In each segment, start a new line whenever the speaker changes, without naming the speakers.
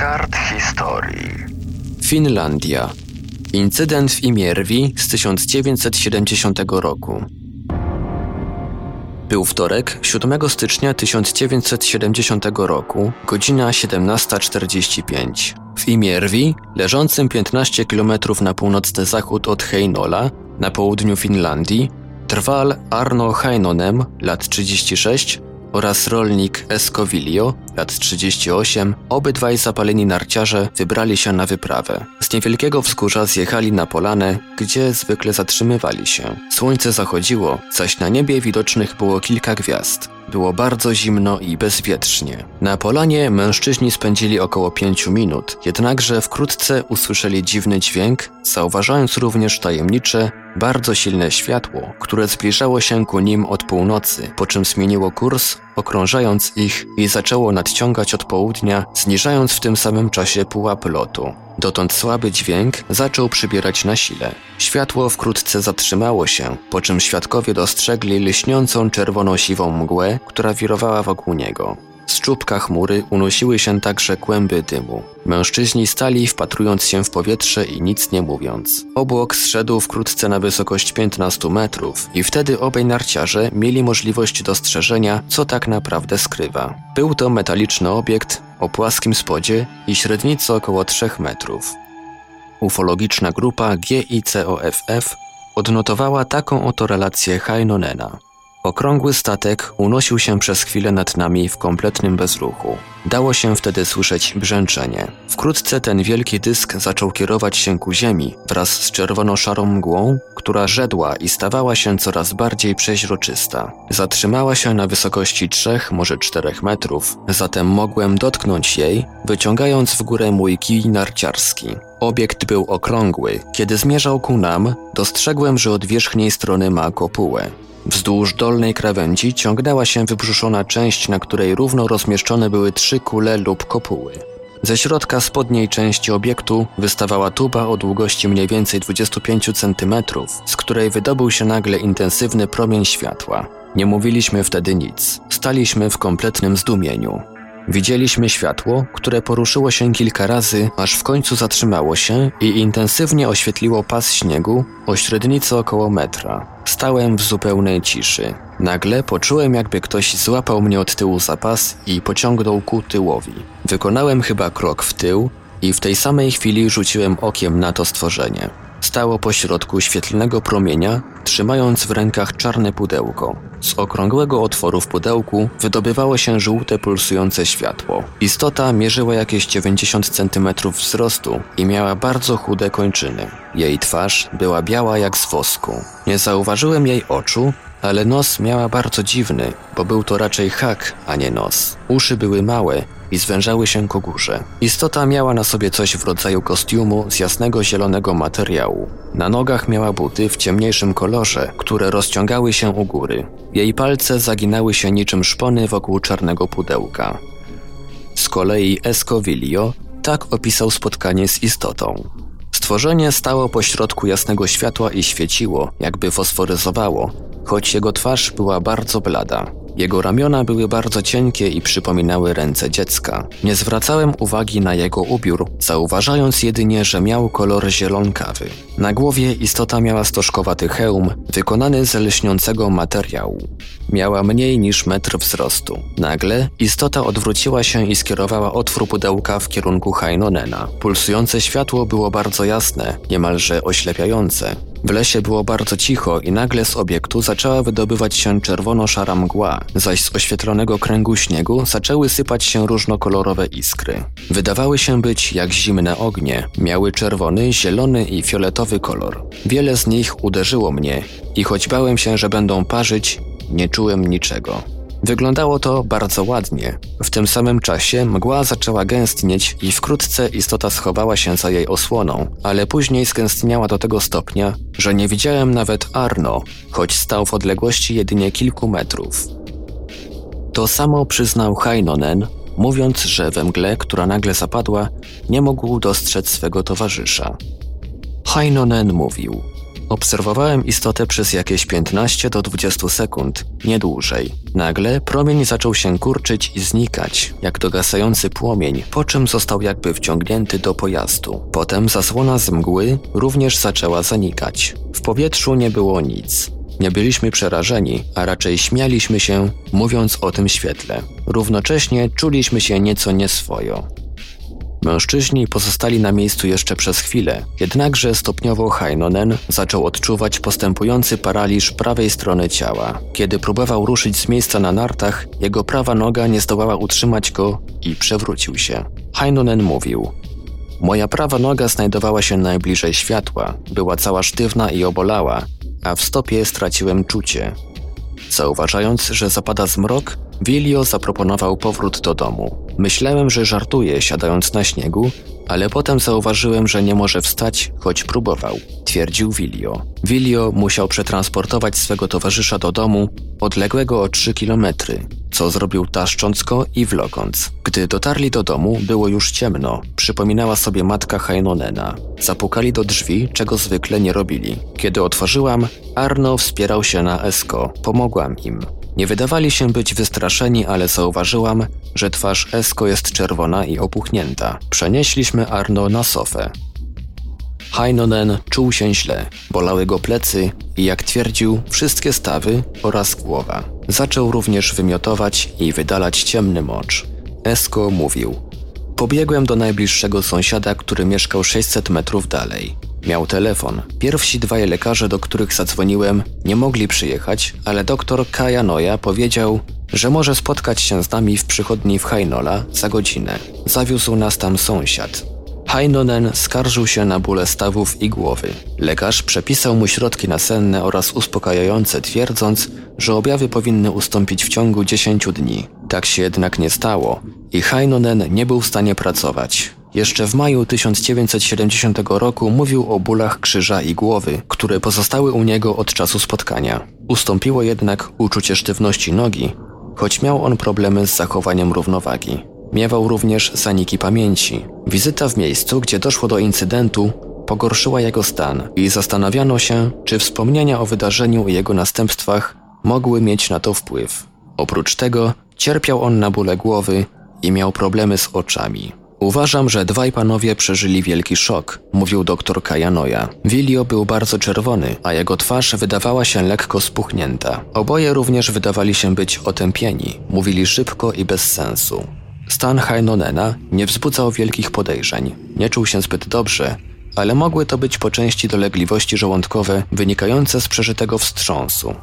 kart historii.
Finlandia. Incydent w Imierwi z 1970 roku. Był wtorek, 7 stycznia 1970 roku, godzina 17.45. W Imierwi, leżącym 15 km na północny zachód od Heinola, na południu Finlandii, trwal Arno Heinonem, lat 36, oraz rolnik Escovilio, lat 38, obydwaj zapaleni narciarze wybrali się na wyprawę. Z niewielkiego wzgórza zjechali na polanę, gdzie zwykle zatrzymywali się. Słońce zachodziło, zaś na niebie widocznych było kilka gwiazd. Było bardzo zimno i bezwietrznie. Na polanie mężczyźni spędzili około pięciu minut, jednakże wkrótce usłyszeli dziwny dźwięk, zauważając również tajemnicze, bardzo silne światło, które zbliżało się ku nim od północy, po czym zmieniło kurs, okrążając ich i zaczęło nadciągać od południa, zniżając w tym samym czasie pułap lotu. Dotąd słaby dźwięk zaczął przybierać na sile. Światło wkrótce zatrzymało się, po czym świadkowie dostrzegli lśniącą czerwono-siwą mgłę, która wirowała wokół niego. Z czubka chmury unosiły się także kłęby dymu. Mężczyźni stali wpatrując się w powietrze i nic nie mówiąc. Obłok zszedł wkrótce na wysokość 15 metrów i wtedy obaj narciarze mieli możliwość dostrzeżenia, co tak naprawdę skrywa. Był to metaliczny obiekt o płaskim spodzie i średnicy około 3 metrów. Ufologiczna grupa GICOFF odnotowała taką oto relację Hainonena. Okrągły statek unosił się przez chwilę nad nami w kompletnym bezruchu. Dało się wtedy słyszeć brzęczenie. Wkrótce ten wielki dysk zaczął kierować się ku ziemi wraz z czerwono-szarą mgłą, która żedła i stawała się coraz bardziej przeźroczysta. Zatrzymała się na wysokości 3, może 4 metrów, zatem mogłem dotknąć jej, wyciągając w górę mój kij narciarski. Obiekt był okrągły. Kiedy zmierzał ku nam, dostrzegłem, że od wierzchniej strony ma kopułę. Wzdłuż dolnej krawędzi ciągnęła się wybrzuszona część, na której równo rozmieszczone były trzy kule lub kopuły. Ze środka spodniej części obiektu wystawała tuba o długości mniej więcej 25 cm, z której wydobył się nagle intensywny promień światła. Nie mówiliśmy wtedy nic. Staliśmy w kompletnym zdumieniu. Widzieliśmy światło, które poruszyło się kilka razy, aż w końcu zatrzymało się i intensywnie oświetliło pas śniegu o średnicy około metra. Stałem w zupełnej ciszy. Nagle poczułem, jakby ktoś złapał mnie od tyłu za pas i pociągnął ku tyłowi. Wykonałem chyba krok w tył i w tej samej chwili rzuciłem okiem na to stworzenie. Stało pośrodku świetlnego promienia, trzymając w rękach czarne pudełko. Z okrągłego otworu w pudełku wydobywało się żółte pulsujące światło. Istota mierzyła jakieś 90 cm wzrostu i miała bardzo chude kończyny. Jej twarz była biała jak z wosku. Nie zauważyłem jej oczu, ale nos miała bardzo dziwny, bo był to raczej hak, a nie nos. Uszy były małe i zwężały się ku górze. Istota miała na sobie coś w rodzaju kostiumu z jasnego zielonego materiału. Na nogach miała buty w ciemniejszym kolorze, które rozciągały się u góry. Jej palce zaginały się niczym szpony wokół czarnego pudełka. Z kolei Escovilio tak opisał spotkanie z istotą. Stworzenie stało pośrodku jasnego światła i świeciło, jakby fosforyzowało, choć jego twarz była bardzo blada. Jego ramiona były bardzo cienkie i przypominały ręce dziecka. Nie zwracałem uwagi na jego ubiór, zauważając jedynie, że miał kolor zielonkawy. Na głowie istota miała stożkowaty hełm, wykonany z lśniącego materiału. Miała mniej niż metr wzrostu. Nagle istota odwróciła się i skierowała otwór pudełka w kierunku Hainonena. Pulsujące światło było bardzo jasne, niemalże oślepiające. W lesie było bardzo cicho i nagle z obiektu zaczęła wydobywać się czerwono-szara mgła, zaś z oświetlonego kręgu śniegu zaczęły sypać się różnokolorowe iskry. Wydawały się być jak zimne ognie, miały czerwony, zielony i fioletowy kolor. Wiele z nich uderzyło mnie i choć bałem się, że będą parzyć, nie czułem niczego. Wyglądało to bardzo ładnie. W tym samym czasie mgła zaczęła gęstnieć i wkrótce istota schowała się za jej osłoną, ale później skęstniała do tego stopnia, że nie widziałem nawet Arno, choć stał w odległości jedynie kilku metrów. To samo przyznał Heinonen, mówiąc, że we mgle, która nagle zapadła, nie mógł dostrzec swego towarzysza. Heinonen mówił – Obserwowałem istotę przez jakieś 15 do 20 sekund, nie dłużej. Nagle promień zaczął się kurczyć i znikać, jak dogasający płomień, po czym został jakby wciągnięty do pojazdu. Potem zasłona z mgły również zaczęła zanikać. W powietrzu nie było nic. Nie byliśmy przerażeni, a raczej śmialiśmy się, mówiąc o tym świetle. Równocześnie czuliśmy się nieco nieswojo. Mężczyźni pozostali na miejscu jeszcze przez chwilę, jednakże stopniowo Heinonen zaczął odczuwać postępujący paraliż prawej strony ciała. Kiedy próbował ruszyć z miejsca na nartach, jego prawa noga nie zdołała utrzymać go i przewrócił się. Heinonen mówił: Moja prawa noga znajdowała się najbliżej światła, była cała sztywna i obolała, a w stopie straciłem czucie. Zauważając, że zapada zmrok, Wilio zaproponował powrót do domu. Myślałem, że żartuje siadając na śniegu, ale potem zauważyłem, że nie może wstać, choć próbował, twierdził Wilio. Wilio musiał przetransportować swego towarzysza do domu, odległego o 3 kilometry, co zrobił taszcząc go i wlokąc. Gdy dotarli do domu, było już ciemno, przypominała sobie matka Hainonena. Zapukali do drzwi, czego zwykle nie robili. Kiedy otworzyłam, Arno wspierał się na Esko, pomogłam im. Nie wydawali się być wystraszeni, ale zauważyłam, że twarz Esko jest czerwona i opuchnięta. Przenieśliśmy Arno na sofę. Heinonen czuł się źle, bolały go plecy i jak twierdził, wszystkie stawy oraz głowa. Zaczął również wymiotować i wydalać ciemny mocz. Esko mówił: Pobiegłem do najbliższego sąsiada, który mieszkał 600 metrów dalej. Miał telefon. Pierwsi dwaj lekarze, do których zadzwoniłem, nie mogli przyjechać, ale doktor Kaja Noja powiedział, że może spotkać się z nami w przychodni w Hainola za godzinę. Zawiózł nas tam sąsiad. Heinonen skarżył się na bóle stawów i głowy. Lekarz przepisał mu środki nasenne oraz uspokajające, twierdząc, że objawy powinny ustąpić w ciągu 10 dni. Tak się jednak nie stało i Heinonen nie był w stanie pracować. Jeszcze w maju 1970 roku mówił o bólach krzyża i głowy, które pozostały u niego od czasu spotkania. Ustąpiło jednak uczucie sztywności nogi, choć miał on problemy z zachowaniem równowagi. Miewał również zaniki pamięci. Wizyta w miejscu, gdzie doszło do incydentu, pogorszyła jego stan i zastanawiano się, czy wspomnienia o wydarzeniu i jego następstwach mogły mieć na to wpływ. Oprócz tego cierpiał on na bóle głowy i miał problemy z oczami. Uważam, że dwaj panowie przeżyli wielki szok, mówił doktor Kajanoja. Wilio był bardzo czerwony, a jego twarz wydawała się lekko spuchnięta. Oboje również wydawali się być otępieni, mówili szybko i bez sensu. Stan Hainonena nie wzbudzał wielkich podejrzeń. Nie czuł się zbyt dobrze, ale mogły to być po części dolegliwości żołądkowe wynikające z przeżytego wstrząsu.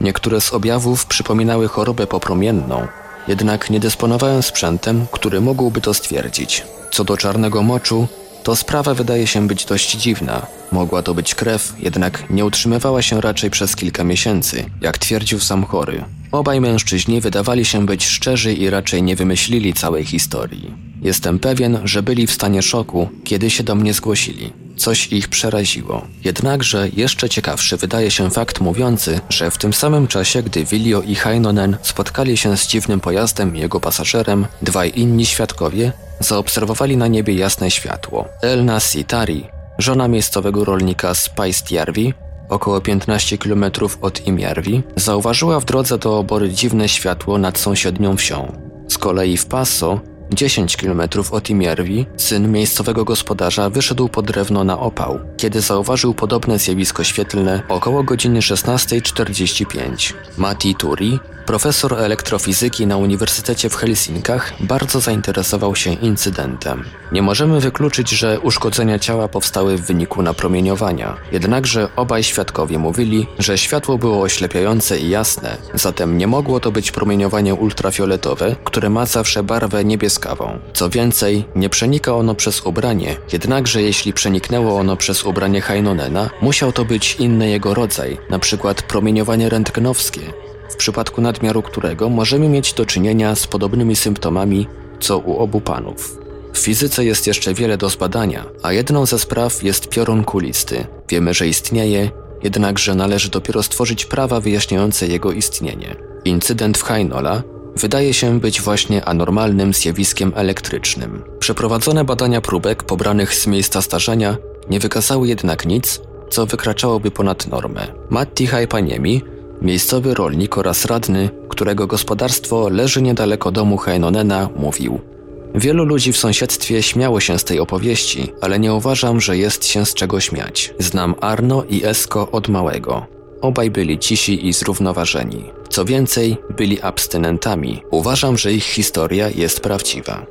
Niektóre z objawów przypominały chorobę popromienną, jednak nie dysponowałem sprzętem, który mógłby to stwierdzić. Co do czarnego moczu, to sprawa wydaje się być dość dziwna. Mogła to być krew, jednak nie utrzymywała się raczej przez kilka miesięcy, jak twierdził sam chory. Obaj mężczyźni wydawali się być szczerzy i raczej nie wymyślili całej historii. Jestem pewien, że byli w stanie szoku, kiedy się do mnie zgłosili. Coś ich przeraziło. Jednakże jeszcze ciekawszy wydaje się fakt mówiący, że w tym samym czasie, gdy Vilio i Heinonen spotkali się z dziwnym pojazdem i jego pasażerem, dwaj inni świadkowie zaobserwowali na niebie jasne światło. Elna Sitari, żona miejscowego rolnika z Paistjarvi, około 15 km od Imiarwi, zauważyła w drodze do obory dziwne światło nad sąsiednią wsią. Z kolei w Paso 10 km od Imierwi, syn miejscowego gospodarza wyszedł po drewno na opał, kiedy zauważył podobne zjawisko świetlne około godziny 16.45. Mati Turi, profesor elektrofizyki na Uniwersytecie w Helsinkach, bardzo zainteresował się incydentem. Nie możemy wykluczyć, że uszkodzenia ciała powstały w wyniku napromieniowania. Jednakże obaj świadkowie mówili, że światło było oślepiające i jasne, zatem nie mogło to być promieniowanie ultrafioletowe, które ma zawsze barwę Co więcej, nie przenika ono przez ubranie, jednakże jeśli przeniknęło ono przez ubranie Heinonena, musiał to być inny jego rodzaj, przykład promieniowanie rentgenowskie, w przypadku nadmiaru którego możemy mieć do czynienia z podobnymi symptomami co u obu panów. W fizyce jest jeszcze wiele do zbadania, a jedną ze spraw jest piorun kulisty. Wiemy, że istnieje, jednakże należy dopiero stworzyć prawa wyjaśniające jego istnienie. Incydent w Hainola wydaje się być właśnie anormalnym zjawiskiem elektrycznym. Przeprowadzone badania próbek pobranych z miejsca starzenia nie wykazały jednak nic, co wykraczałoby ponad normę. Matti Haipaniemi, miejscowy rolnik oraz radny, którego gospodarstwo leży niedaleko domu Heinonena, mówił Wielu ludzi w sąsiedztwie śmiało się z tej opowieści, ale nie uważam, że jest się z czego śmiać. Znam Arno i Esko od małego. Obaj byli cisi i zrównoważeni. Co więcej, byli abstynentami. Uważam, że ich historia jest prawdziwa.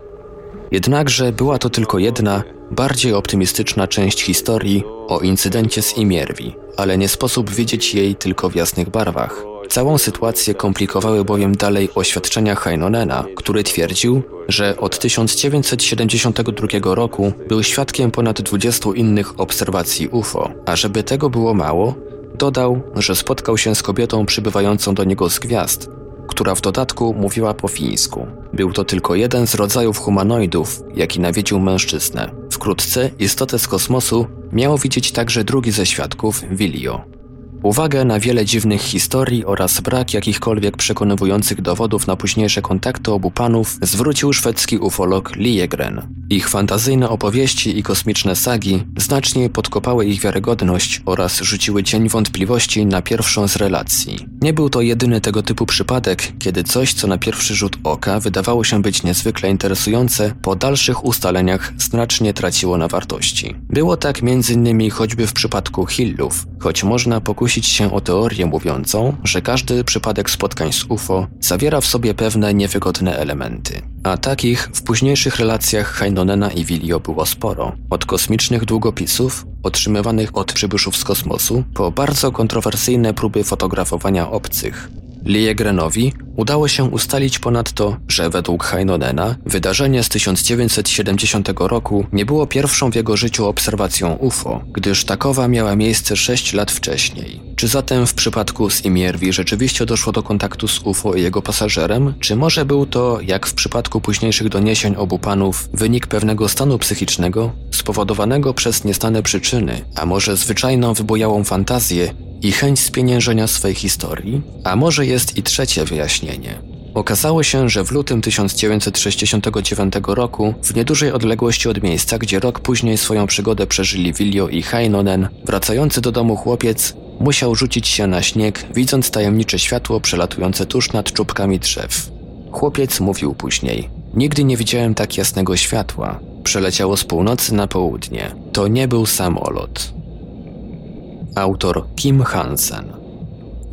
Jednakże była to tylko jedna, bardziej optymistyczna część historii o incydencie z Imierwi, ale nie sposób widzieć jej tylko w jasnych barwach. Całą sytuację komplikowały bowiem dalej oświadczenia Heinonena, który twierdził, że od 1972 roku był świadkiem ponad 20 innych obserwacji UFO, a żeby tego było mało, dodał, że spotkał się z kobietą przybywającą do niego z gwiazd, która w dodatku mówiła po fińsku. Był to tylko jeden z rodzajów humanoidów, jaki nawiedził mężczyznę. Wkrótce istotę z kosmosu miał widzieć także drugi ze świadków, Vilio. Uwagę na wiele dziwnych historii oraz brak jakichkolwiek przekonywujących dowodów na późniejsze kontakty obu panów zwrócił szwedzki ufolog Liegren. Ich fantazyjne opowieści i kosmiczne sagi znacznie podkopały ich wiarygodność oraz rzuciły cień wątpliwości na pierwszą z relacji. Nie był to jedyny tego typu przypadek, kiedy coś, co na pierwszy rzut oka wydawało się być niezwykle interesujące, po dalszych ustaleniach znacznie traciło na wartości. Było tak m.in. choćby w przypadku Hillów, choć można pokusić pokusić się o teorię mówiącą, że każdy przypadek spotkań z UFO zawiera w sobie pewne niewygodne elementy. A takich w późniejszych relacjach Heinonena i Wilio było sporo. Od kosmicznych długopisów, otrzymywanych od przybyszów z kosmosu, po bardzo kontrowersyjne próby fotografowania obcych, Liegrenowi udało się ustalić ponadto, że według Heinonena wydarzenie z 1970 roku nie było pierwszą w jego życiu obserwacją UFO, gdyż takowa miała miejsce 6 lat wcześniej. Czy zatem w przypadku z Imierwi rzeczywiście doszło do kontaktu z UFO i jego pasażerem, czy może był to, jak w przypadku późniejszych doniesień obu panów, wynik pewnego stanu psychicznego spowodowanego przez niestane przyczyny, a może zwyczajną wybujałą fantazję i chęć spieniężenia swej historii? A może jest i trzecie wyjaśnienie. Okazało się, że w lutym 1969 roku, w niedużej odległości od miejsca, gdzie rok później swoją przygodę przeżyli Viljo i Heinonen, wracający do domu chłopiec musiał rzucić się na śnieg, widząc tajemnicze światło przelatujące tuż nad czubkami drzew. Chłopiec mówił później: Nigdy nie widziałem tak jasnego światła. Przeleciało z północy na południe. To nie był samolot. Autor Kim Hansen.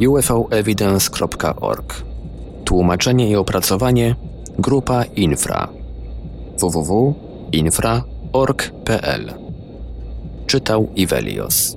ufoevidence.org Tłumaczenie i opracowanie Grupa Infra. Www.infra.org.pl Czytał Ivelios